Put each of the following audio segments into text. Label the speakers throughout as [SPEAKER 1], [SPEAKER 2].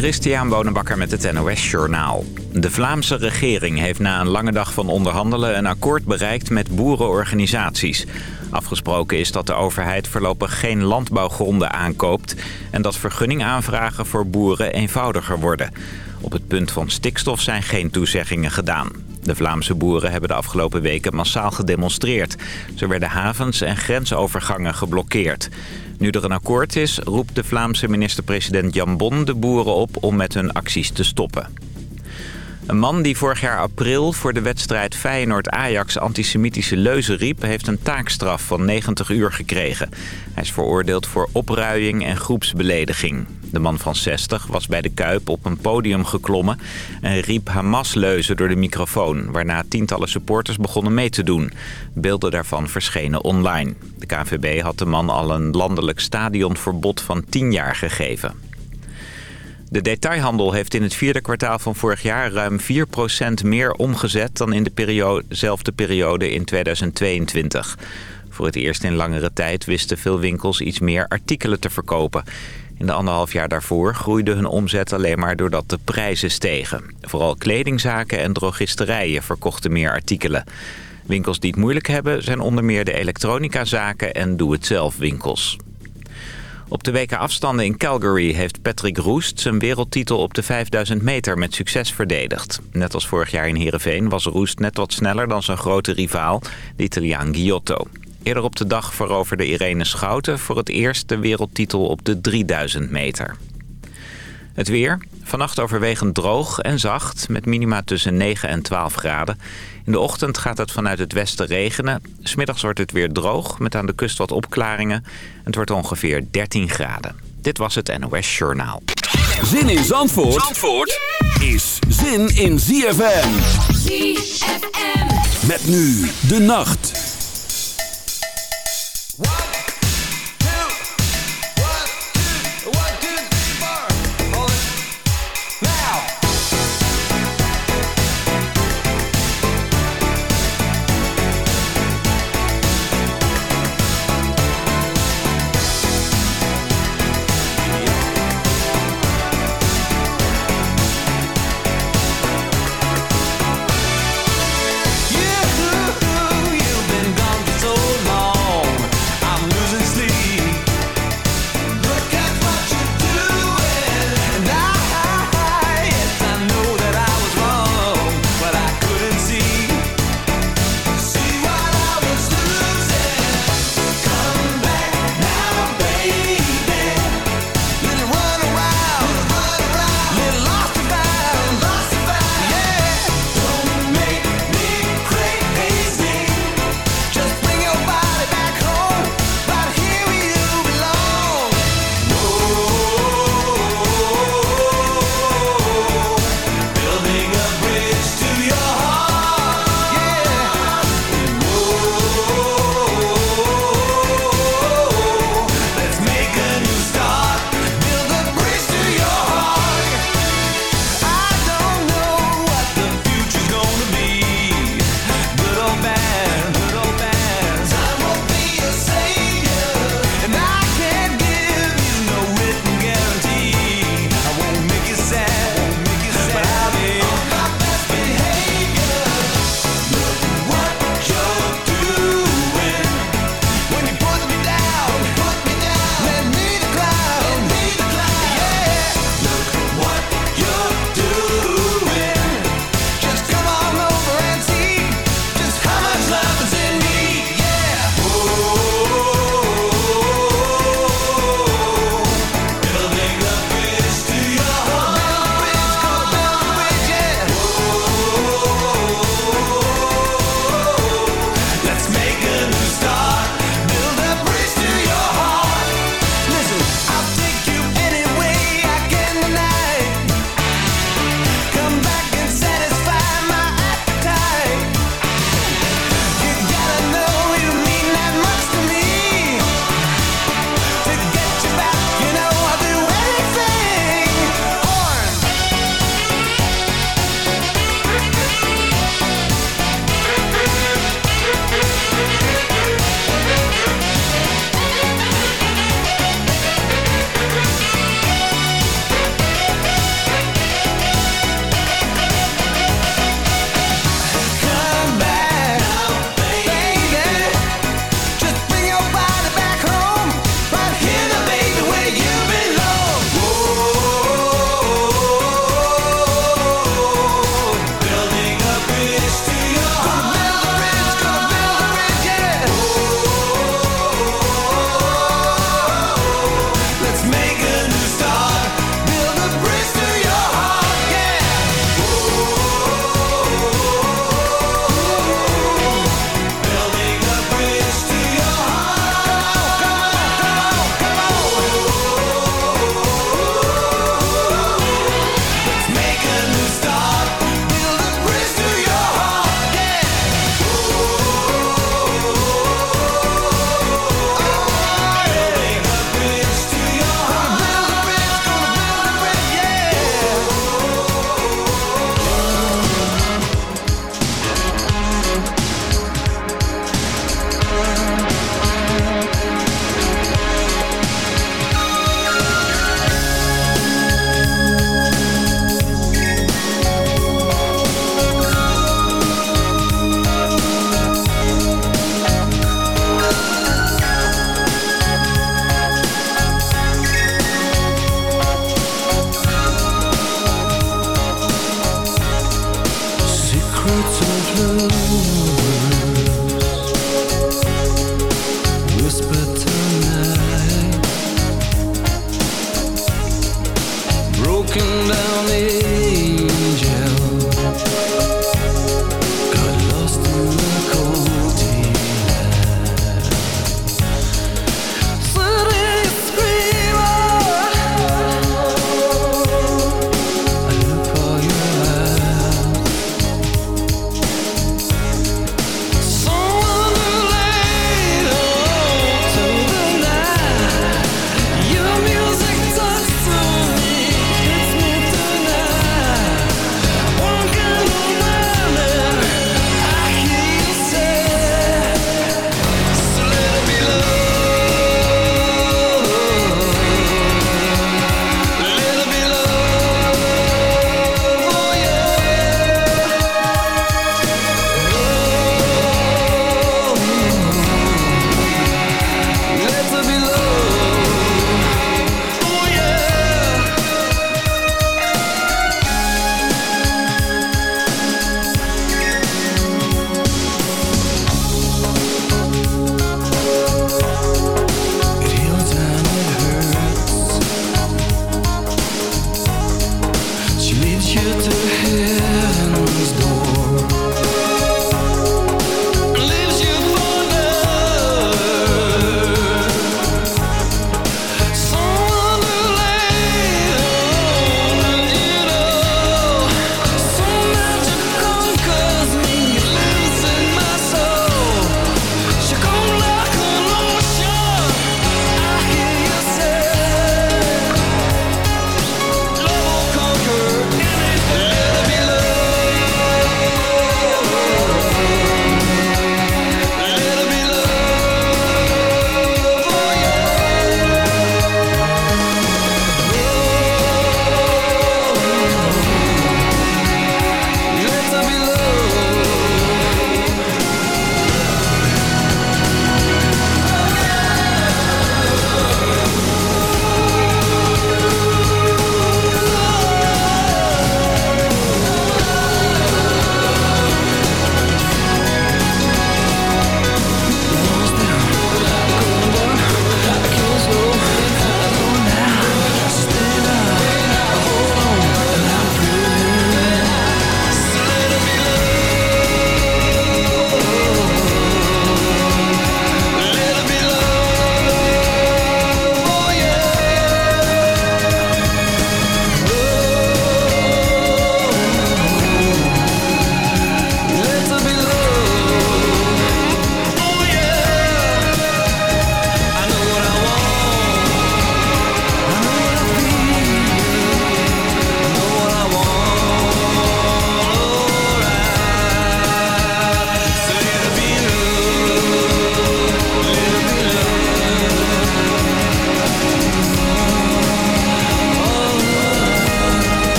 [SPEAKER 1] Christian Bonenbakker met het NOS Journaal. De Vlaamse regering heeft na een lange dag van onderhandelen... een akkoord bereikt met boerenorganisaties. Afgesproken is dat de overheid voorlopig geen landbouwgronden aankoopt... en dat vergunningaanvragen voor boeren eenvoudiger worden. Op het punt van stikstof zijn geen toezeggingen gedaan. De Vlaamse boeren hebben de afgelopen weken massaal gedemonstreerd. Zo werden havens en grensovergangen geblokkeerd. Nu er een akkoord is, roept de Vlaamse minister-president Jan Bon de boeren op om met hun acties te stoppen. Een man die vorig jaar april voor de wedstrijd Feyenoord-Ajax antisemitische leuzen riep... heeft een taakstraf van 90 uur gekregen. Hij is veroordeeld voor opruiing en groepsbelediging. De man van 60 was bij de Kuip op een podium geklommen... en riep Hamas-leuzen door de microfoon... waarna tientallen supporters begonnen mee te doen. Beelden daarvan verschenen online. De KVB had de man al een landelijk stadionverbod van 10 jaar gegeven. De detailhandel heeft in het vierde kwartaal van vorig jaar ruim 4% meer omgezet dan in dezelfde periode in 2022. Voor het eerst in langere tijd wisten veel winkels iets meer artikelen te verkopen. In de anderhalf jaar daarvoor groeide hun omzet alleen maar doordat de prijzen stegen. Vooral kledingzaken en drogisterijen verkochten meer artikelen. Winkels die het moeilijk hebben zijn onder meer de elektronicazaken en doe-het-zelf winkels. Op de weken afstanden in Calgary heeft Patrick Roest zijn wereldtitel op de 5000 meter met succes verdedigd. Net als vorig jaar in Heerenveen was Roest net wat sneller dan zijn grote rivaal, de Italiaan Giotto. Eerder op de dag veroverde Irene Schouten voor het eerst de wereldtitel op de 3000 meter. Het weer. Vannacht overwegend droog en zacht met minima tussen 9 en 12 graden. In de ochtend gaat het vanuit het westen regenen. Smiddags wordt het weer droog met aan de kust wat opklaringen. Het wordt ongeveer 13 graden. Dit was het NOS Journaal.
[SPEAKER 2] Zin in Zandvoort, Zandvoort is zin in ZFM. ZFM. Met nu de nacht.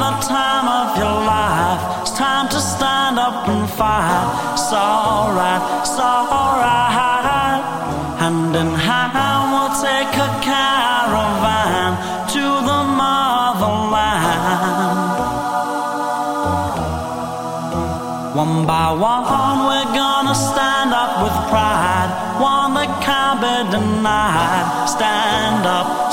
[SPEAKER 3] the time of your life. It's time to stand up and fight. It's alright, it's alright. Hand in hand, we'll take a caravan to the motherland. One by one, we're gonna stand up with pride. One that can't be denied. Stand up.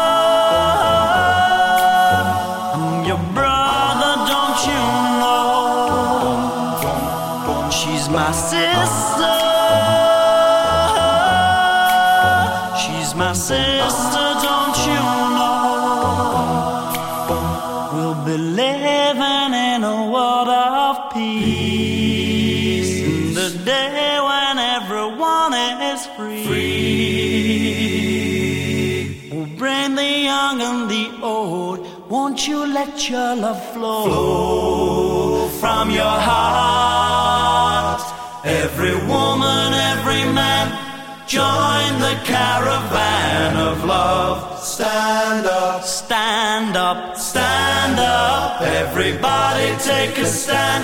[SPEAKER 3] The young and the old. Won't you let your love flow, from your heart? Every woman, every man, join the caravan of love. Stand up, stand up, stand up. Everybody take a stand.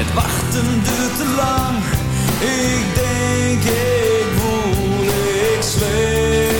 [SPEAKER 4] Het wachten duurt te lang, ik denk ik voel, ik zweef.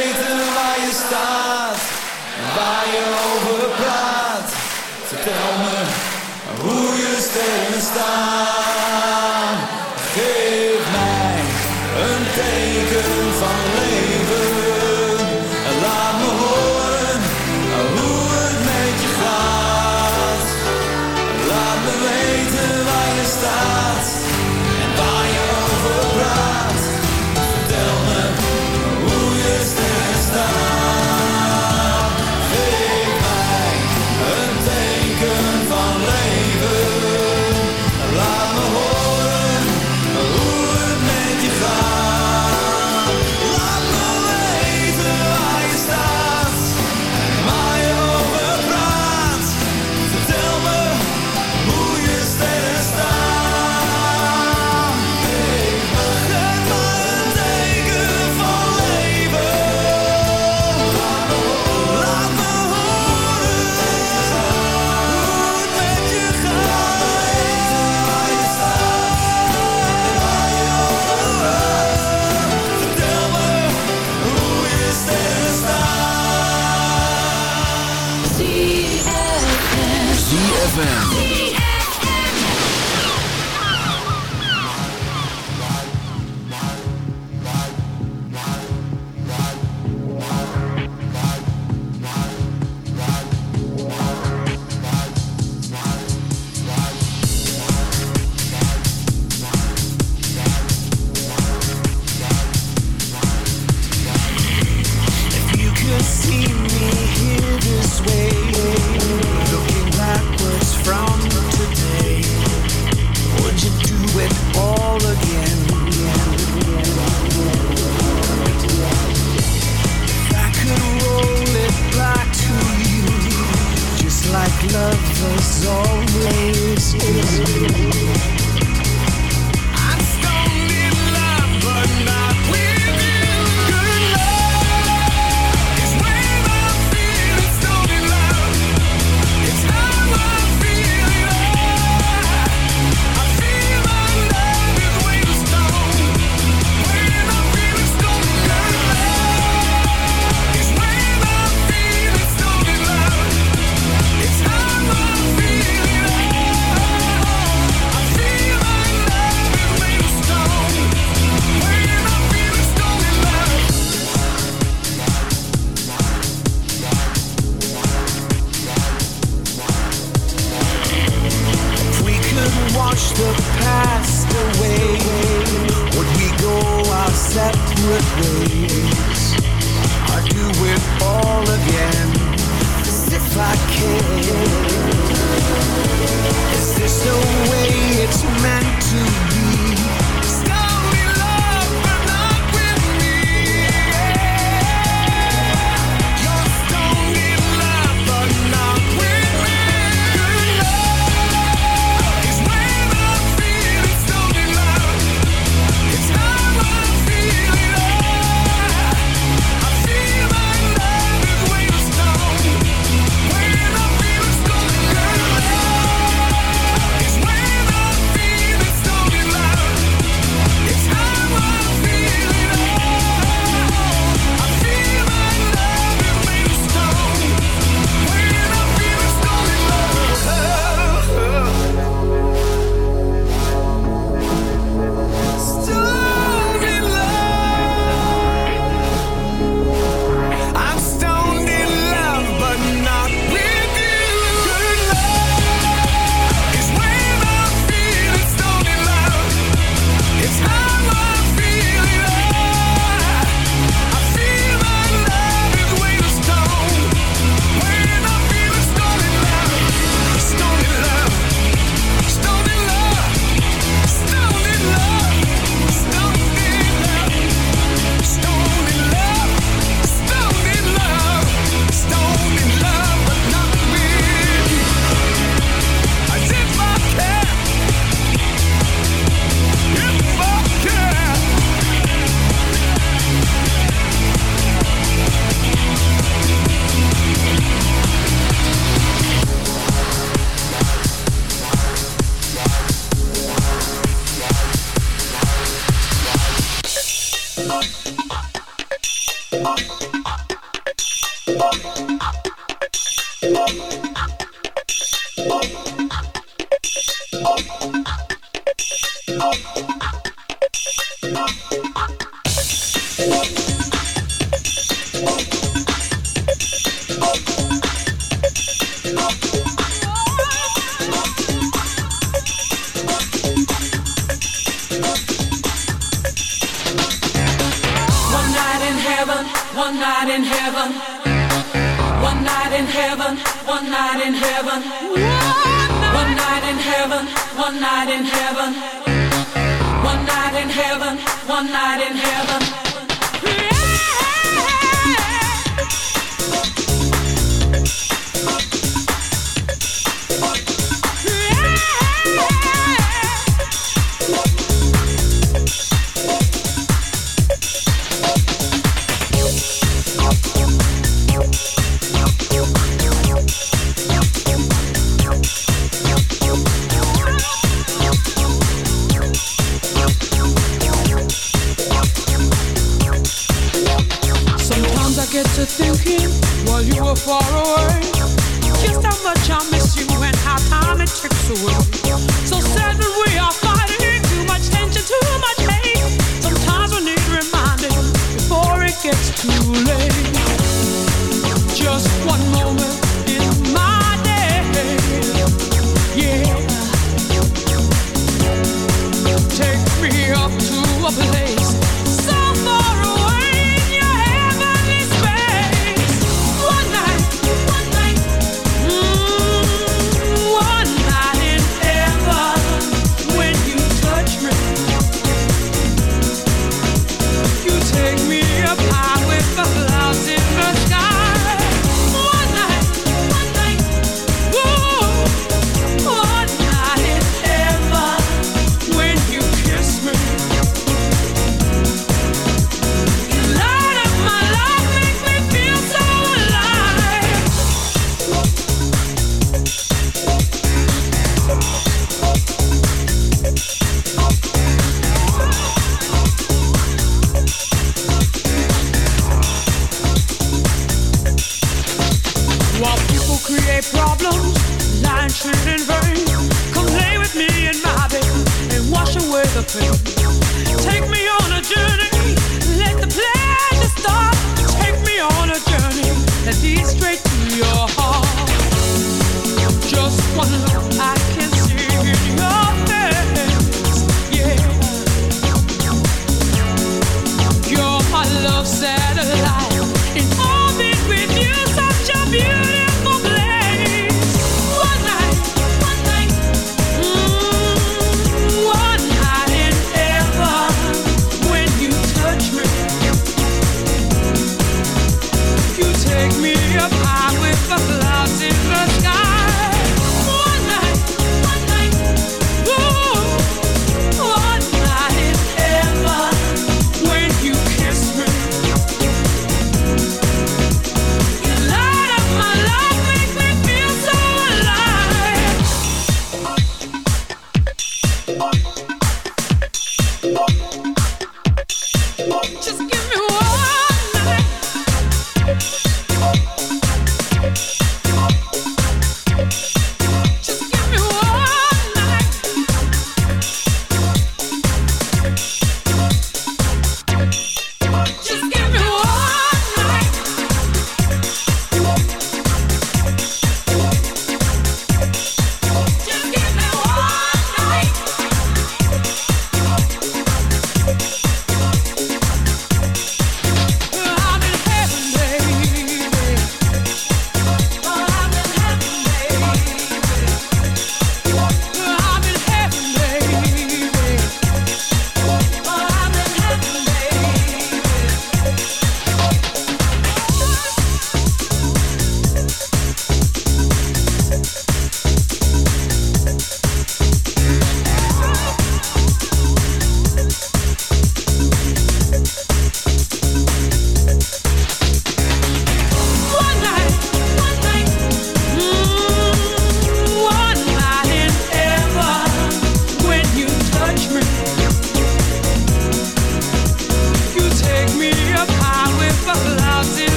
[SPEAKER 4] staat, waar je over praat. Vertel me hoe je stenen staan. Geef mij een teken van leven.
[SPEAKER 5] was always you.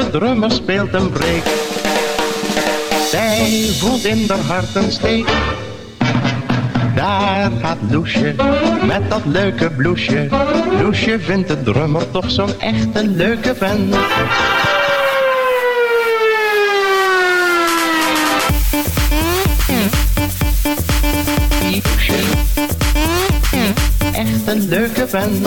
[SPEAKER 6] band. drummer speelt een break. Zij voelt in haar hart een steek. Daar gaat Loesje met dat leuke bloesje. Loesje vindt de drummer toch zo'n echte leuke vent. Echt een leuke vent.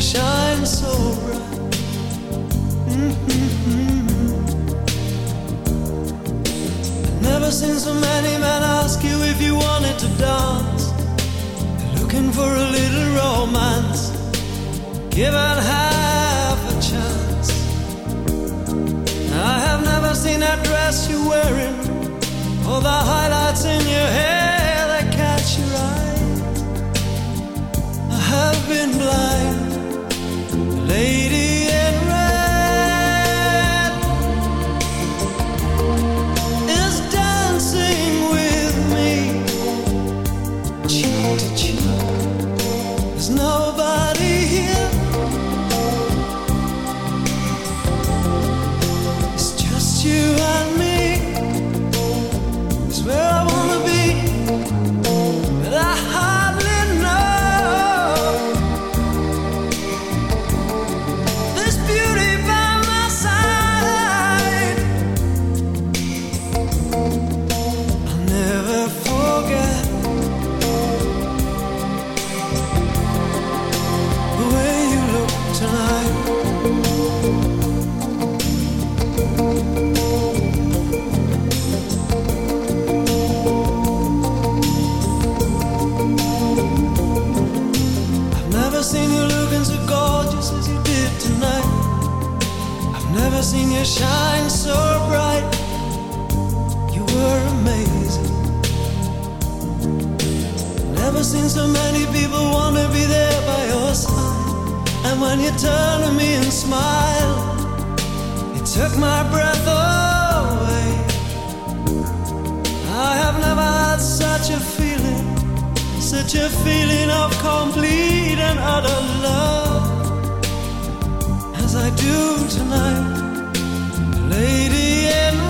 [SPEAKER 7] Shine so bright. Mm-hmm. I've never seen so many men ask you if you wanted to dance. They're looking for a little romance. Give out half a chance. I have never seen that dress you're wearing, or the highlights in your hair that catch your eye. I
[SPEAKER 8] have been blind lady. Never seen you shine
[SPEAKER 9] so bright. You were amazing. Never seen so many people wanna be there by your side. And when you turn to me and smile, it took my breath away. I have never
[SPEAKER 8] had such a feeling, such a feeling of complete and utter love do tonight, lady and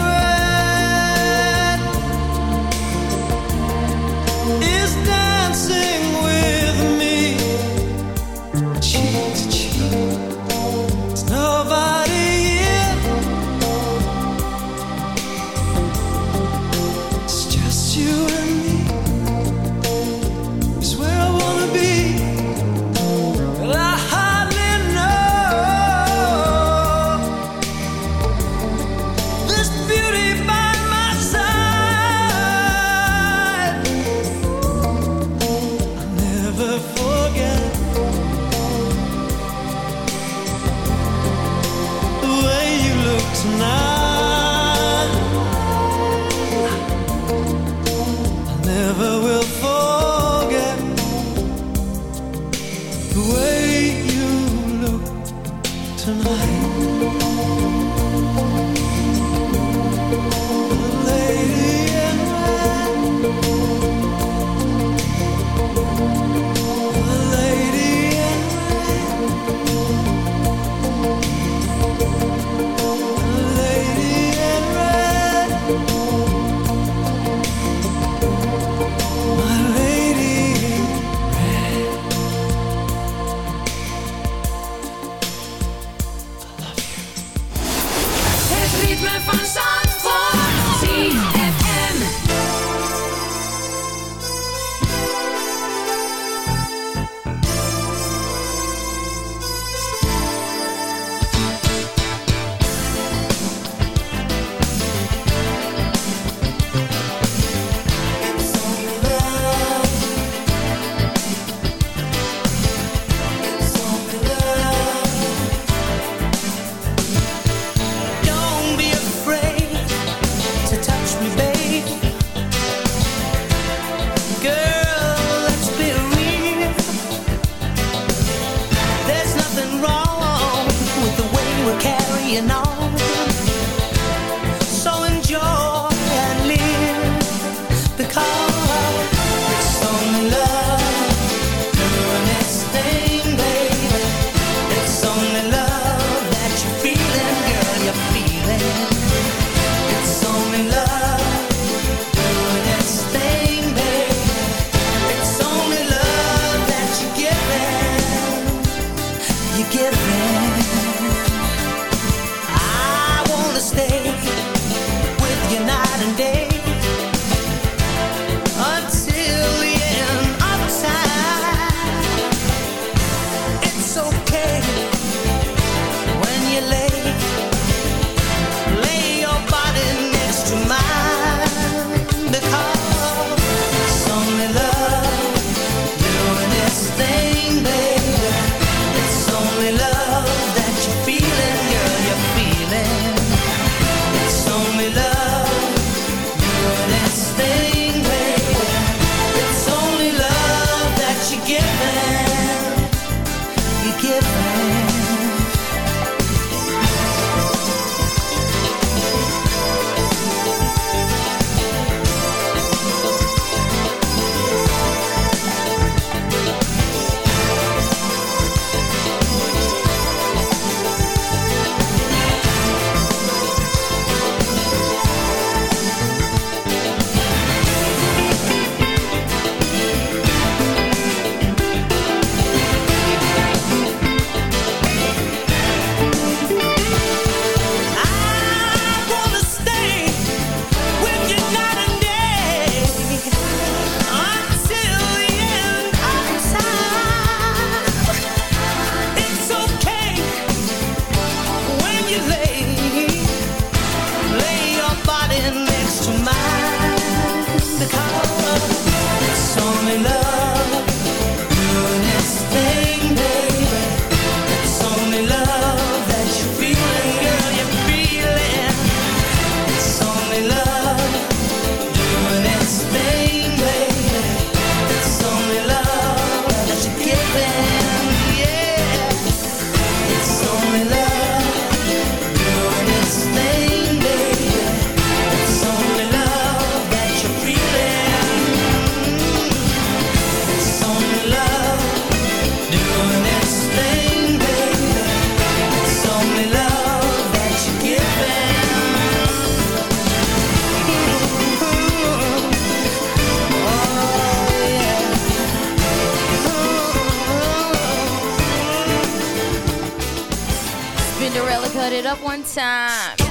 [SPEAKER 8] it up one time.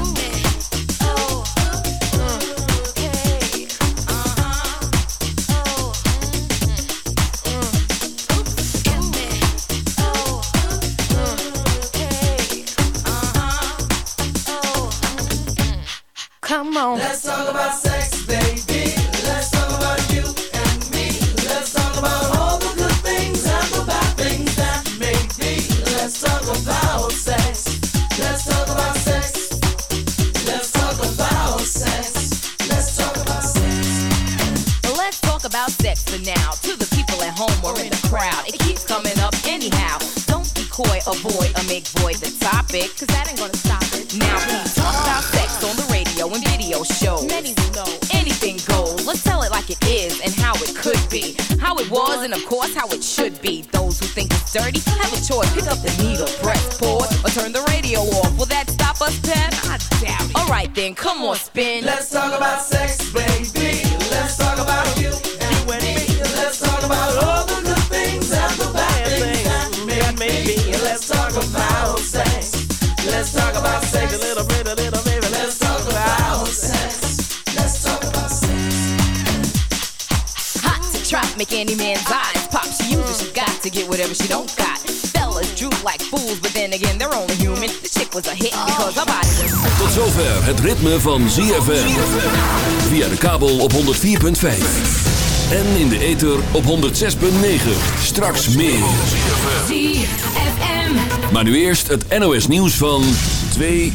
[SPEAKER 8] baby,
[SPEAKER 9] don't got. Fellas droop like fools, but again, they're only human. The chick was a hit because her body was...
[SPEAKER 2] Tot zover het ritme van ZFM. Via de kabel op 104.5. En in de ether op 106.9. Straks meer. Maar nu eerst het NOS nieuws van 2